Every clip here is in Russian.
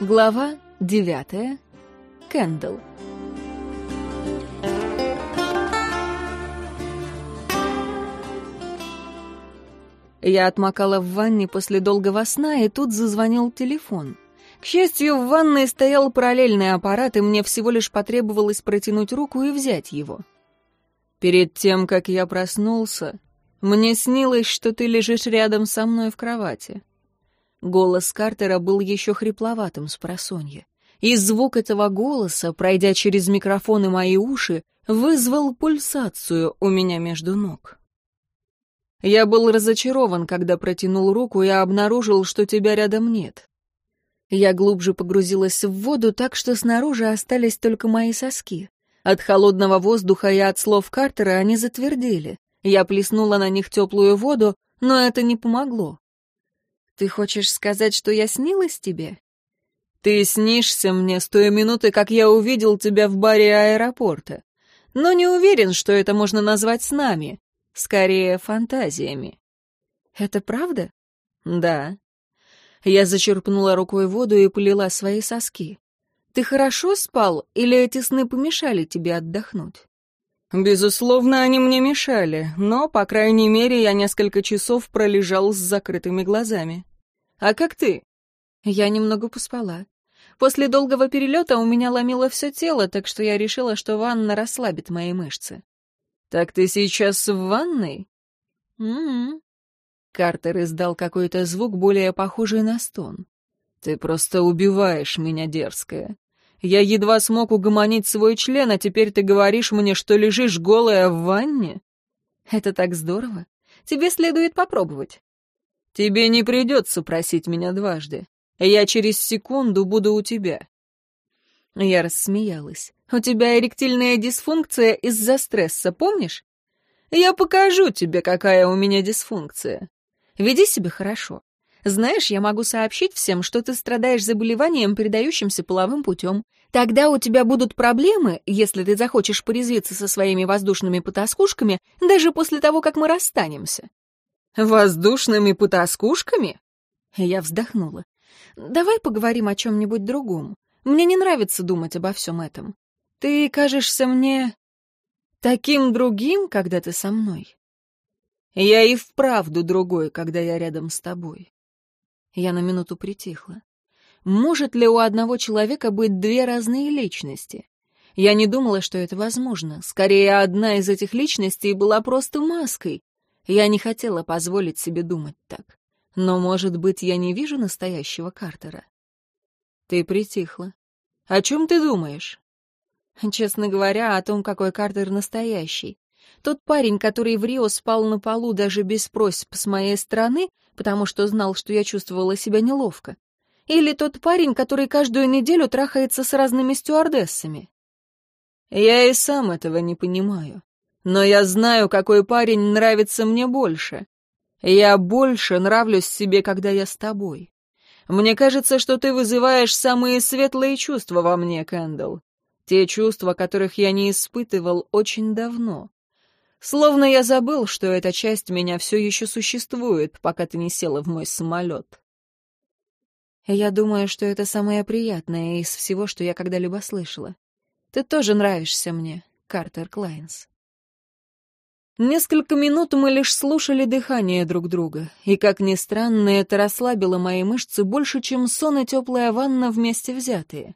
Глава девятая. Кэндл. Я отмокала в ванне после долгого сна, и тут зазвонил телефон. К счастью, в ванной стоял параллельный аппарат, и мне всего лишь потребовалось протянуть руку и взять его. Перед тем, как я проснулся, мне снилось, что ты лежишь рядом со мной в кровати. Голос Картера был еще хрипловатым с просонья. И звук этого голоса, пройдя через микрофон и мои уши, вызвал пульсацию у меня между ног. Я был разочарован, когда протянул руку и обнаружил, что тебя рядом нет. Я глубже погрузилась в воду, так что снаружи остались только мои соски. От холодного воздуха и от слов Картера они затвердели. Я плеснула на них теплую воду, но это не помогло. «Ты хочешь сказать, что я снилась тебе?» «Ты снишься мне с той минуты, как я увидел тебя в баре аэропорта. Но не уверен, что это можно назвать снами. Скорее, фантазиями». «Это правда?» «Да». Я зачерпнула рукой воду и полила свои соски. «Ты хорошо спал, или эти сны помешали тебе отдохнуть?» Безусловно, они мне мешали, но, по крайней мере, я несколько часов пролежал с закрытыми глазами. А как ты? Я немного поспала. После долгого перелета у меня ломило все тело, так что я решила, что ванна расслабит мои мышцы. Так ты сейчас в ванной? Угу. Картер издал какой-то звук, более похожий на стон. Ты просто убиваешь меня, дерзкая. Я едва смог угомонить свой член, а теперь ты говоришь мне, что лежишь голая в ванне? Это так здорово. Тебе следует попробовать. Тебе не придется просить меня дважды. Я через секунду буду у тебя. Я рассмеялась. У тебя эректильная дисфункция из-за стресса, помнишь? Я покажу тебе, какая у меня дисфункция. Веди себя хорошо. Знаешь, я могу сообщить всем, что ты страдаешь заболеванием, передающимся половым путем. Тогда у тебя будут проблемы, если ты захочешь порезвиться со своими воздушными потаскушками, даже после того, как мы расстанемся». «Воздушными потаскушками?» Я вздохнула. «Давай поговорим о чем-нибудь другом. Мне не нравится думать обо всем этом. Ты кажешься мне таким другим, когда ты со мной. Я и вправду другой, когда я рядом с тобой. Я на минуту притихла. Может ли у одного человека быть две разные личности? Я не думала, что это возможно. Скорее, одна из этих личностей была просто маской. Я не хотела позволить себе думать так. Но, может быть, я не вижу настоящего Картера? Ты притихла. О чем ты думаешь? Честно говоря, о том, какой Картер настоящий. Тот парень, который в Рио спал на полу даже без просьб с моей стороны, потому что знал, что я чувствовала себя неловко. Или тот парень, который каждую неделю трахается с разными стюардессами. Я и сам этого не понимаю. Но я знаю, какой парень нравится мне больше. Я больше нравлюсь себе, когда я с тобой. Мне кажется, что ты вызываешь самые светлые чувства во мне, Кэндалл. Те чувства, которых я не испытывал очень давно. Словно я забыл, что эта часть меня все еще существует, пока ты не села в мой самолет. Я думаю, что это самое приятное из всего, что я когда-либо слышала. Ты тоже нравишься мне, Картер Клайнс. Несколько минут мы лишь слушали дыхание друг друга, и, как ни странно, это расслабило мои мышцы больше, чем сон и теплая ванна вместе взятые.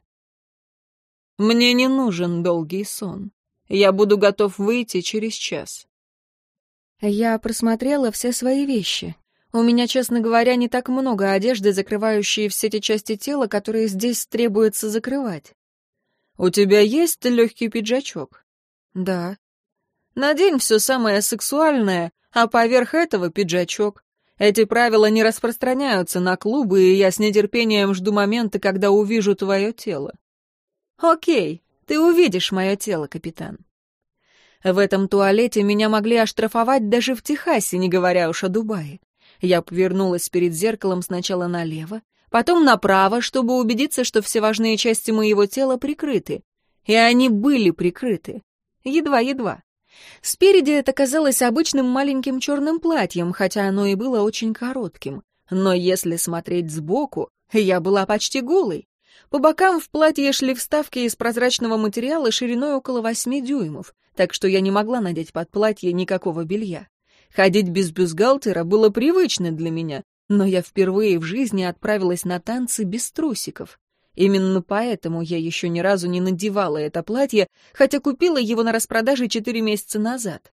Мне не нужен долгий сон. Я буду готов выйти через час. Я просмотрела все свои вещи. У меня, честно говоря, не так много одежды, закрывающей все те части тела, которые здесь требуется закрывать. У тебя есть легкий пиджачок? Да. Надень все самое сексуальное, а поверх этого пиджачок. Эти правила не распространяются на клубы, и я с нетерпением жду момента, когда увижу твое тело. Окей, ты увидишь мое тело, капитан. В этом туалете меня могли оштрафовать даже в Техасе, не говоря уж о Дубае. Я повернулась перед зеркалом сначала налево, потом направо, чтобы убедиться, что все важные части моего тела прикрыты. И они были прикрыты. Едва-едва. Спереди это казалось обычным маленьким черным платьем, хотя оно и было очень коротким. Но если смотреть сбоку, я была почти голой. По бокам в платье шли вставки из прозрачного материала шириной около восьми дюймов, так что я не могла надеть под платье никакого белья. Ходить без бюстгальтера было привычно для меня, но я впервые в жизни отправилась на танцы без трусиков. Именно поэтому я еще ни разу не надевала это платье, хотя купила его на распродаже четыре месяца назад.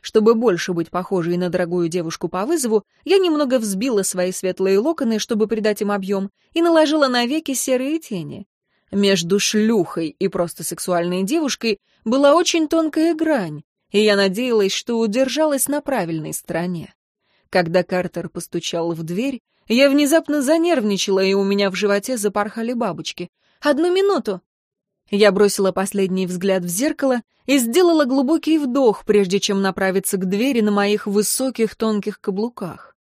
Чтобы больше быть похожей на дорогую девушку по вызову, я немного взбила свои светлые локоны, чтобы придать им объем, и наложила на веки серые тени. Между шлюхой и просто сексуальной девушкой была очень тонкая грань, и я надеялась, что удержалась на правильной стороне. Когда Картер постучал в дверь, я внезапно занервничала, и у меня в животе запорхали бабочки. «Одну минуту!» Я бросила последний взгляд в зеркало и сделала глубокий вдох, прежде чем направиться к двери на моих высоких тонких каблуках.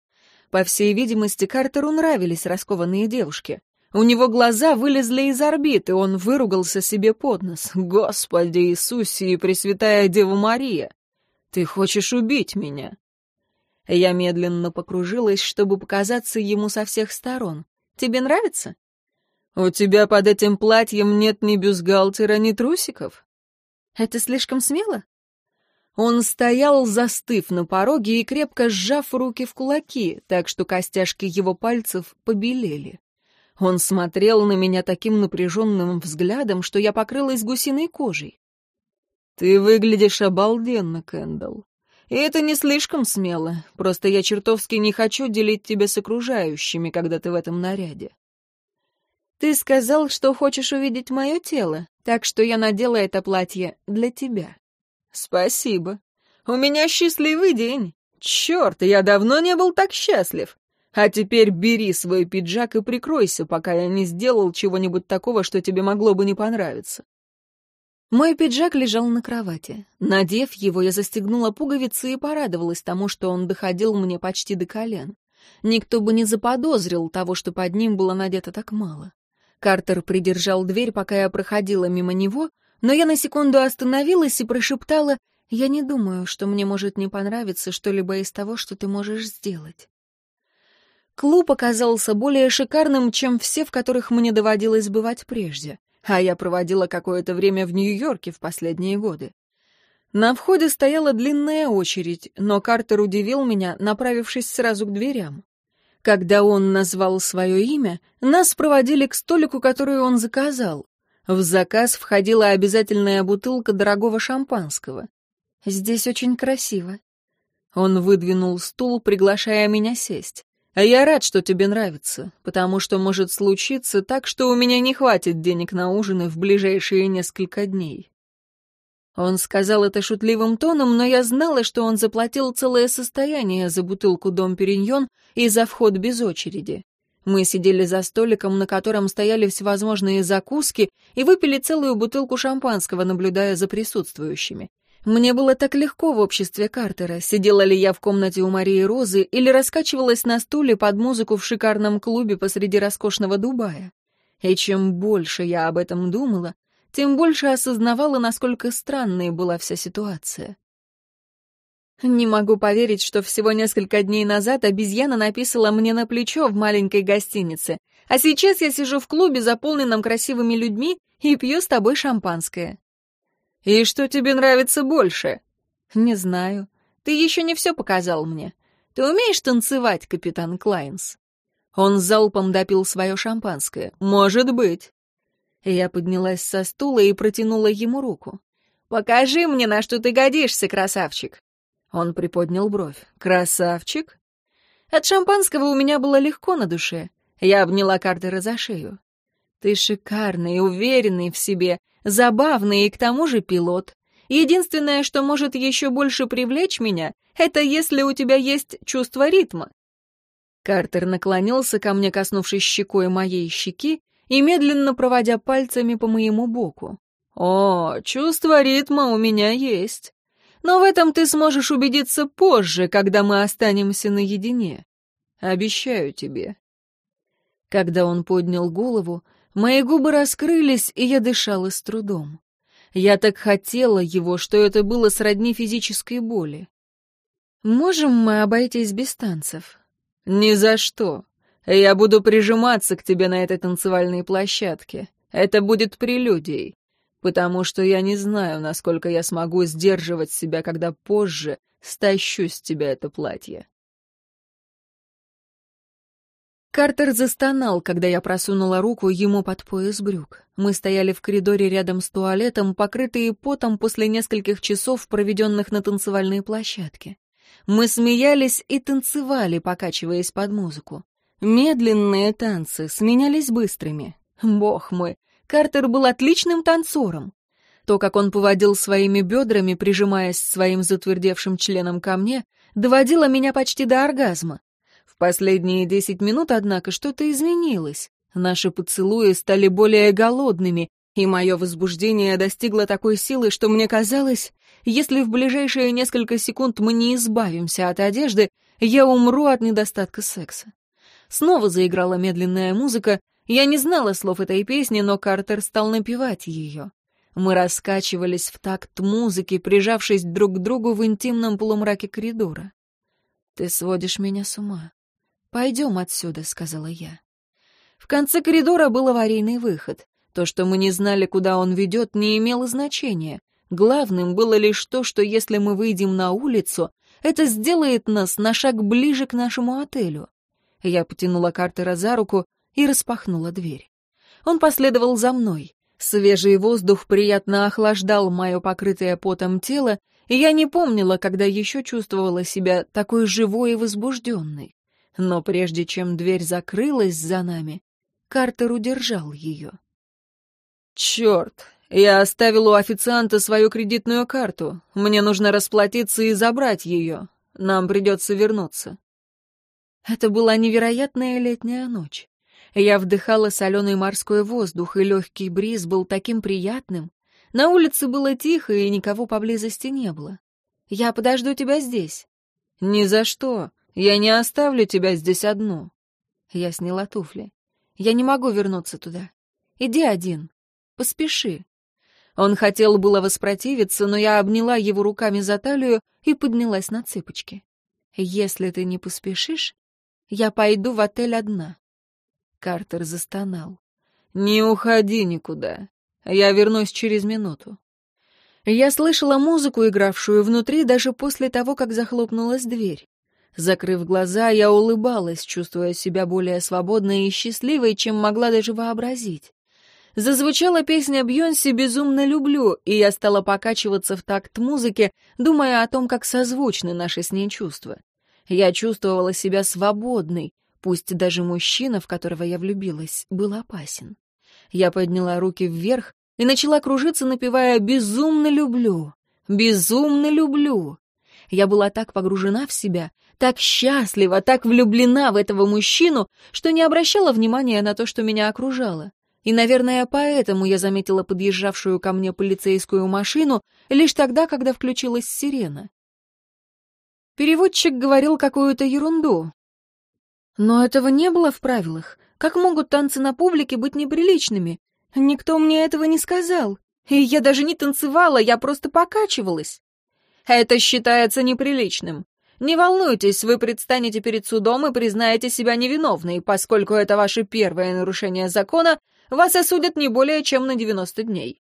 По всей видимости, Картеру нравились раскованные девушки. У него глаза вылезли из орбиты, он выругался себе под нос. «Господи Иисусе и Пресвятая Дева Мария! Ты хочешь убить меня?» Я медленно покружилась, чтобы показаться ему со всех сторон. «Тебе нравится?» «У тебя под этим платьем нет ни бюстгальтера, ни трусиков?» «Это слишком смело?» Он стоял, застыв на пороге и крепко сжав руки в кулаки, так что костяшки его пальцев побелели. Он смотрел на меня таким напряженным взглядом, что я покрылась гусиной кожей. «Ты выглядишь обалденно, Кэндалл. И это не слишком смело, просто я чертовски не хочу делить тебя с окружающими, когда ты в этом наряде. Ты сказал, что хочешь увидеть мое тело, так что я надела это платье для тебя. Спасибо. У меня счастливый день. Черт, я давно не был так счастлив. А теперь бери свой пиджак и прикройся, пока я не сделал чего-нибудь такого, что тебе могло бы не понравиться. Мой пиджак лежал на кровати. Надев его, я застегнула пуговицы и порадовалась тому, что он доходил мне почти до колен. Никто бы не заподозрил того, что под ним было надето так мало. Картер придержал дверь, пока я проходила мимо него, но я на секунду остановилась и прошептала, «Я не думаю, что мне может не понравиться что-либо из того, что ты можешь сделать». Клуб оказался более шикарным, чем все, в которых мне доводилось бывать прежде а я проводила какое-то время в Нью-Йорке в последние годы. На входе стояла длинная очередь, но Картер удивил меня, направившись сразу к дверям. Когда он назвал свое имя, нас проводили к столику, который он заказал. В заказ входила обязательная бутылка дорогого шампанского. «Здесь очень красиво». Он выдвинул стул, приглашая меня сесть. Я рад, что тебе нравится, потому что может случиться так, что у меня не хватит денег на ужины в ближайшие несколько дней. Он сказал это шутливым тоном, но я знала, что он заплатил целое состояние за бутылку «Дом Периньон» и за вход без очереди. Мы сидели за столиком, на котором стояли всевозможные закуски, и выпили целую бутылку шампанского, наблюдая за присутствующими. Мне было так легко в обществе Картера, сидела ли я в комнате у Марии Розы или раскачивалась на стуле под музыку в шикарном клубе посреди роскошного Дубая. И чем больше я об этом думала, тем больше осознавала, насколько странной была вся ситуация. Не могу поверить, что всего несколько дней назад обезьяна написала мне на плечо в маленькой гостинице, а сейчас я сижу в клубе, заполненном красивыми людьми, и пью с тобой шампанское. «И что тебе нравится больше?» «Не знаю. Ты еще не все показал мне. Ты умеешь танцевать, капитан Клайнс?» Он залпом допил свое шампанское. «Может быть». Я поднялась со стула и протянула ему руку. «Покажи мне, на что ты годишься, красавчик!» Он приподнял бровь. «Красавчик?» От шампанского у меня было легко на душе. Я обняла Картера за шею. «Ты шикарный, уверенный в себе, забавный и к тому же пилот. Единственное, что может еще больше привлечь меня, это если у тебя есть чувство ритма. Картер наклонился ко мне, коснувшись щекой моей щеки и медленно проводя пальцами по моему боку. «О, чувство ритма у меня есть. Но в этом ты сможешь убедиться позже, когда мы останемся наедине. Обещаю тебе». Когда он поднял голову, Мои губы раскрылись, и я дышала с трудом. Я так хотела его, что это было сродни физической боли. «Можем мы обойтись без танцев?» «Ни за что. Я буду прижиматься к тебе на этой танцевальной площадке. Это будет прелюдией, потому что я не знаю, насколько я смогу сдерживать себя, когда позже стащу с тебя это платье. Картер застонал, когда я просунула руку ему под пояс брюк. Мы стояли в коридоре рядом с туалетом, покрытые потом после нескольких часов, проведенных на танцевальной площадке. Мы смеялись и танцевали, покачиваясь под музыку. Медленные танцы сменялись быстрыми. Бог мой, Картер был отличным танцором. То, как он поводил своими бедрами, прижимаясь своим затвердевшим членом ко мне, доводило меня почти до оргазма. В последние десять минут, однако, что-то изменилось. Наши поцелуи стали более голодными, и мое возбуждение достигло такой силы, что мне казалось, если в ближайшие несколько секунд мы не избавимся от одежды, я умру от недостатка секса. Снова заиграла медленная музыка. Я не знала слов этой песни, но Картер стал напевать ее. Мы раскачивались в такт музыки, прижавшись друг к другу в интимном полумраке коридора. «Ты сводишь меня с ума. «Пойдем отсюда», — сказала я. В конце коридора был аварийный выход. То, что мы не знали, куда он ведет, не имело значения. Главным было лишь то, что если мы выйдем на улицу, это сделает нас на шаг ближе к нашему отелю. Я потянула Картера за руку и распахнула дверь. Он последовал за мной. Свежий воздух приятно охлаждал мое покрытое потом тело, и я не помнила, когда еще чувствовала себя такой живой и возбужденной. Но прежде чем дверь закрылась за нами, Картер удержал ее. «Черт! Я оставил у официанта свою кредитную карту. Мне нужно расплатиться и забрать ее. Нам придется вернуться». Это была невероятная летняя ночь. Я вдыхала соленый морской воздух, и легкий бриз был таким приятным. На улице было тихо, и никого поблизости не было. «Я подожду тебя здесь». «Ни за что. Я не оставлю тебя здесь одну. Я сняла туфли. Я не могу вернуться туда. Иди один. Поспеши. Он хотел было воспротивиться, но я обняла его руками за талию и поднялась на цыпочки. Если ты не поспешишь, я пойду в отель одна. Картер застонал. Не уходи никуда. Я вернусь через минуту. Я слышала музыку, игравшую внутри, даже после того, как захлопнулась дверь. Закрыв глаза, я улыбалась, чувствуя себя более свободной и счастливой, чем могла даже вообразить. Зазвучала песня Бьонси «Безумно люблю», и я стала покачиваться в такт музыки, думая о том, как созвучны наши с ней чувства. Я чувствовала себя свободной, пусть даже мужчина, в которого я влюбилась, был опасен. Я подняла руки вверх и начала кружиться, напевая «Безумно люблю, безумно люблю». Я была так погружена в себя, так счастлива, так влюблена в этого мужчину, что не обращала внимания на то, что меня окружало. И, наверное, поэтому я заметила подъезжавшую ко мне полицейскую машину лишь тогда, когда включилась сирена. Переводчик говорил какую-то ерунду. Но этого не было в правилах. Как могут танцы на публике быть неприличными? Никто мне этого не сказал. И я даже не танцевала, я просто покачивалась. Это считается неприличным. Не волнуйтесь, вы предстанете перед судом и признаете себя невиновной, поскольку это ваше первое нарушение закона, вас осудят не более чем на 90 дней».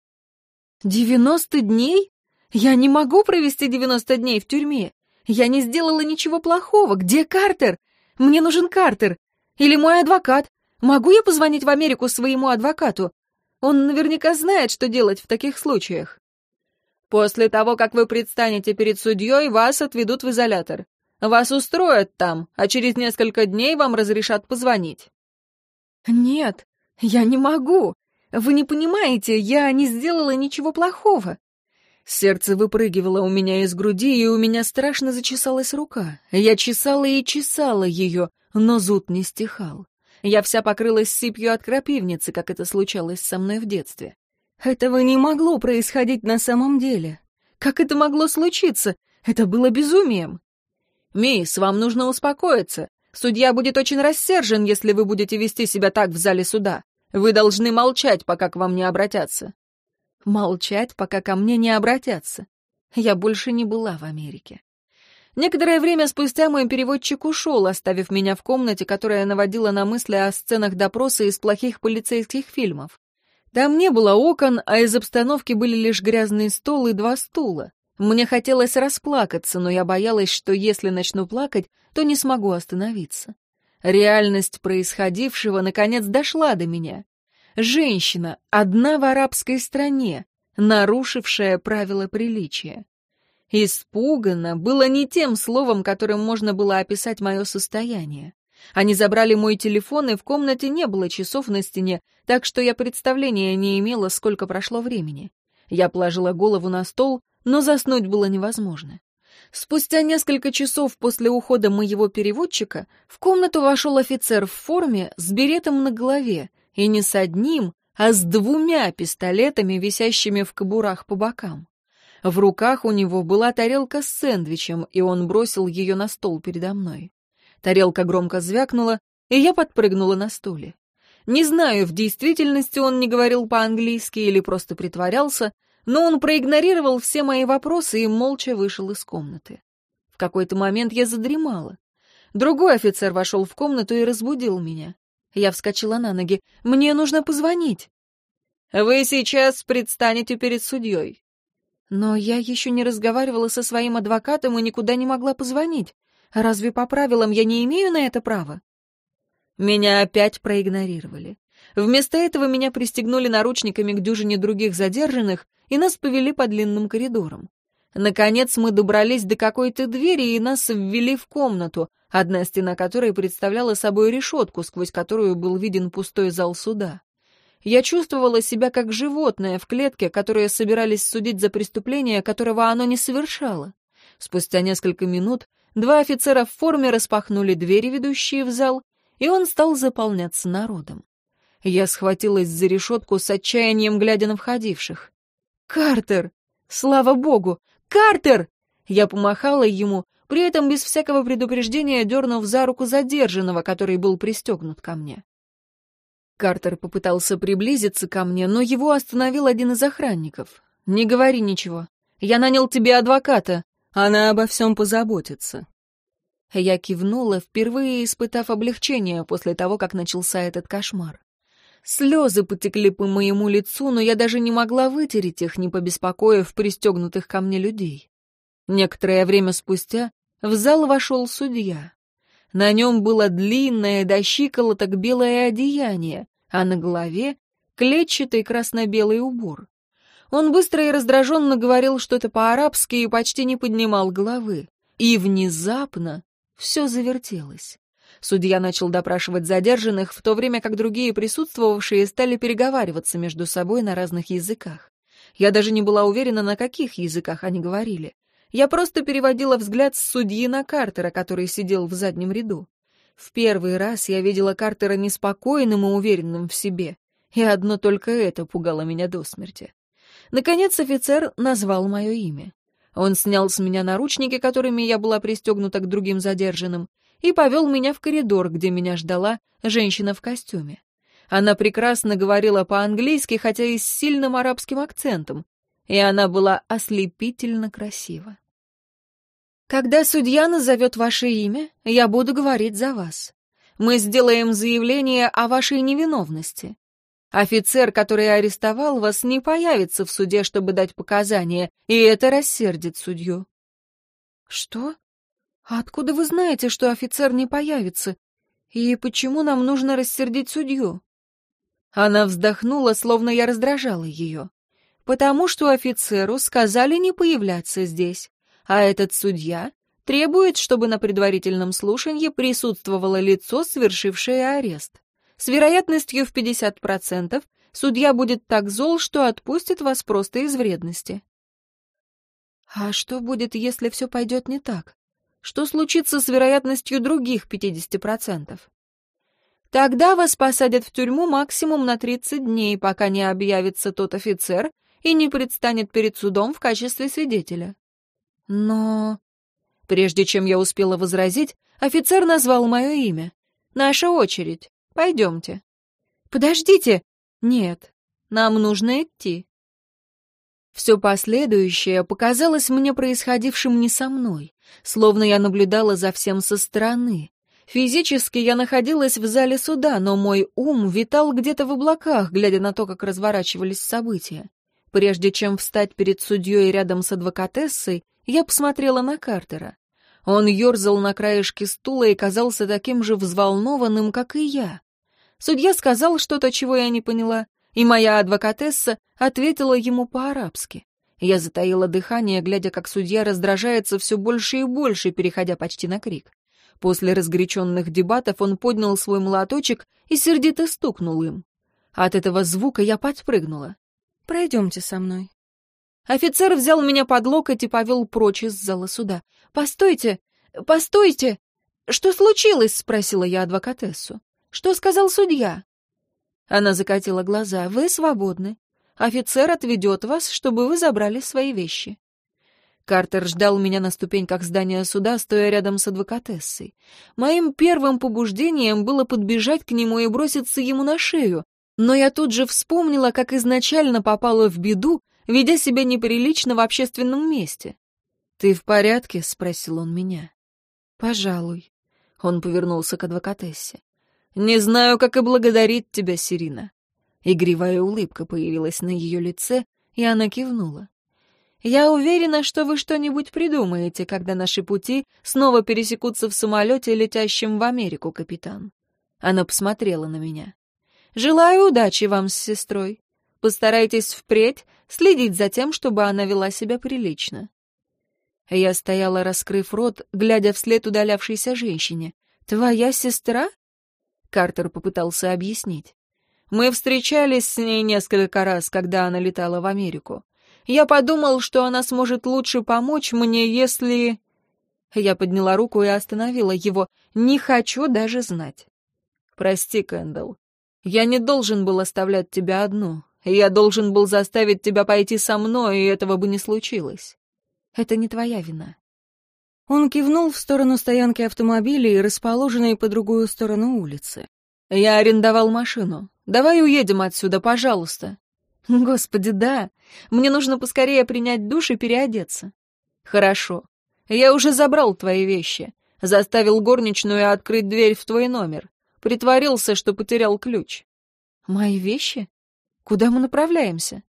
«Девяносто дней? Я не могу провести девяносто дней в тюрьме. Я не сделала ничего плохого. Где Картер? Мне нужен Картер. Или мой адвокат. Могу я позвонить в Америку своему адвокату? Он наверняка знает, что делать в таких случаях». После того, как вы предстанете перед судьей, вас отведут в изолятор. Вас устроят там, а через несколько дней вам разрешат позвонить». «Нет, я не могу. Вы не понимаете, я не сделала ничего плохого». Сердце выпрыгивало у меня из груди, и у меня страшно зачесалась рука. Я чесала и чесала ее, но зуд не стихал. Я вся покрылась сыпью от крапивницы, как это случалось со мной в детстве. Этого не могло происходить на самом деле. Как это могло случиться? Это было безумием. «Мисс, вам нужно успокоиться. Судья будет очень рассержен, если вы будете вести себя так в зале суда. Вы должны молчать, пока к вам не обратятся». Молчать, пока ко мне не обратятся. Я больше не была в Америке. Некоторое время спустя мой переводчик ушел, оставив меня в комнате, которая наводила на мысли о сценах допроса из плохих полицейских фильмов. Там не было окон, а из обстановки были лишь грязный стол и два стула. Мне хотелось расплакаться, но я боялась, что если начну плакать, то не смогу остановиться. Реальность происходившего наконец дошла до меня. Женщина, одна в арабской стране, нарушившая правила приличия. Испуганно было не тем словом, которым можно было описать мое состояние. Они забрали мой телефон, и в комнате не было часов на стене, так что я представления не имела, сколько прошло времени. Я положила голову на стол, но заснуть было невозможно. Спустя несколько часов после ухода моего переводчика в комнату вошел офицер в форме с беретом на голове, и не с одним, а с двумя пистолетами, висящими в кобурах по бокам. В руках у него была тарелка с сэндвичем, и он бросил ее на стол передо мной. Тарелка громко звякнула, и я подпрыгнула на стуле. Не знаю, в действительности он не говорил по-английски или просто притворялся, но он проигнорировал все мои вопросы и молча вышел из комнаты. В какой-то момент я задремала. Другой офицер вошел в комнату и разбудил меня. Я вскочила на ноги. «Мне нужно позвонить». «Вы сейчас предстанете перед судьей. Но я еще не разговаривала со своим адвокатом и никуда не могла позвонить. Разве по правилам я не имею на это права? Меня опять проигнорировали. Вместо этого меня пристегнули наручниками к дюжине других задержанных и нас повели по длинным коридорам. Наконец мы добрались до какой-то двери и нас ввели в комнату, одна стена которой представляла собой решетку, сквозь которую был виден пустой зал суда. Я чувствовала себя как животное в клетке, которое собирались судить за преступление, которого оно не совершало. Спустя несколько минут два офицера в форме распахнули двери, ведущие в зал, и он стал заполняться народом. Я схватилась за решетку с отчаянием, глядя на входивших. «Картер! Слава богу! Картер!» Я помахала ему, при этом без всякого предупреждения дернув за руку задержанного, который был пристегнут ко мне. Картер попытался приблизиться ко мне, но его остановил один из охранников. «Не говори ничего. Я нанял тебе адвоката. Она обо всем позаботится». Я кивнула, впервые испытав облегчение после того, как начался этот кошмар. Слезы потекли по моему лицу, но я даже не могла вытереть их, не побеспокоив пристегнутых ко мне людей. Некоторое время спустя в зал вошел судья. На нем было длинное до щиколоток белое одеяние, а на голове клетчатый красно-белый убор. Он быстро и раздраженно говорил что-то по-арабски и почти не поднимал головы. И внезапно все завертелось. Судья начал допрашивать задержанных, в то время как другие присутствовавшие стали переговариваться между собой на разных языках. Я даже не была уверена, на каких языках они говорили. Я просто переводила взгляд с судьи на Картера, который сидел в заднем ряду. В первый раз я видела Картера неспокойным и уверенным в себе, и одно только это пугало меня до смерти. Наконец офицер назвал мое имя. Он снял с меня наручники, которыми я была пристегнута к другим задержанным, и повел меня в коридор, где меня ждала женщина в костюме. Она прекрасно говорила по-английски, хотя и с сильным арабским акцентом, и она была ослепительно красива. Когда судья назовет ваше имя, я буду говорить за вас. Мы сделаем заявление о вашей невиновности. Офицер, который арестовал вас, не появится в суде, чтобы дать показания, и это рассердит судью. Что? А откуда вы знаете, что офицер не появится? И почему нам нужно рассердить судью? Она вздохнула, словно я раздражала ее. Потому что офицеру сказали не появляться здесь а этот судья требует, чтобы на предварительном слушании присутствовало лицо, совершившее арест. С вероятностью в 50% судья будет так зол, что отпустит вас просто из вредности. А что будет, если все пойдет не так? Что случится с вероятностью других 50%? Тогда вас посадят в тюрьму максимум на 30 дней, пока не объявится тот офицер и не предстанет перед судом в качестве свидетеля. Но... Прежде чем я успела возразить, офицер назвал мое имя. «Наша очередь. Пойдемте». «Подождите!» «Нет, нам нужно идти». Все последующее показалось мне происходившим не со мной, словно я наблюдала за всем со стороны. Физически я находилась в зале суда, но мой ум витал где-то в облаках, глядя на то, как разворачивались события. Прежде чем встать перед судьей рядом с адвокатессой, я посмотрела на Картера. Он ерзал на краешке стула и казался таким же взволнованным, как и я. Судья сказал что-то, чего я не поняла, и моя адвокатесса ответила ему по-арабски. Я затаила дыхание, глядя, как судья раздражается все больше и больше, переходя почти на крик. После разгоряченных дебатов он поднял свой молоточек и сердито стукнул им. От этого звука я подпрыгнула. «Пройдемте со мной». Офицер взял меня под локоть и повел прочь из зала суда. «Постойте! Постойте! Что случилось?» — спросила я адвокатессу. «Что сказал судья?» Она закатила глаза. «Вы свободны. Офицер отведет вас, чтобы вы забрали свои вещи». Картер ждал меня на ступеньках здания суда, стоя рядом с адвокатессой. Моим первым побуждением было подбежать к нему и броситься ему на шею, но я тут же вспомнила, как изначально попала в беду, ведя себя неприлично в общественном месте. «Ты в порядке?» — спросил он меня. «Пожалуй». Он повернулся к адвокатессе. «Не знаю, как и благодарить тебя, Сирина». Игривая улыбка появилась на ее лице, и она кивнула. «Я уверена, что вы что-нибудь придумаете, когда наши пути снова пересекутся в самолете, летящем в Америку, капитан». Она посмотрела на меня. «Желаю удачи вам с сестрой. Постарайтесь впредь следить за тем, чтобы она вела себя прилично». Я стояла, раскрыв рот, глядя вслед удалявшейся женщине. «Твоя сестра?» Картер попытался объяснить. «Мы встречались с ней несколько раз, когда она летала в Америку. Я подумал, что она сможет лучше помочь мне, если...» Я подняла руку и остановила его. «Не хочу даже знать». «Прости, Кэндалл. Я не должен был оставлять тебя одну. Я должен был заставить тебя пойти со мной, и этого бы не случилось. Это не твоя вина». Он кивнул в сторону стоянки автомобилей, расположенной по другую сторону улицы. «Я арендовал машину. Давай уедем отсюда, пожалуйста». «Господи, да. Мне нужно поскорее принять душ и переодеться». «Хорошо. Я уже забрал твои вещи. Заставил горничную открыть дверь в твой номер. Притворился, что потерял ключ». «Мои вещи? Куда мы направляемся?»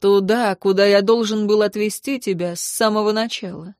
«Туда, куда я должен был отвезти тебя с самого начала».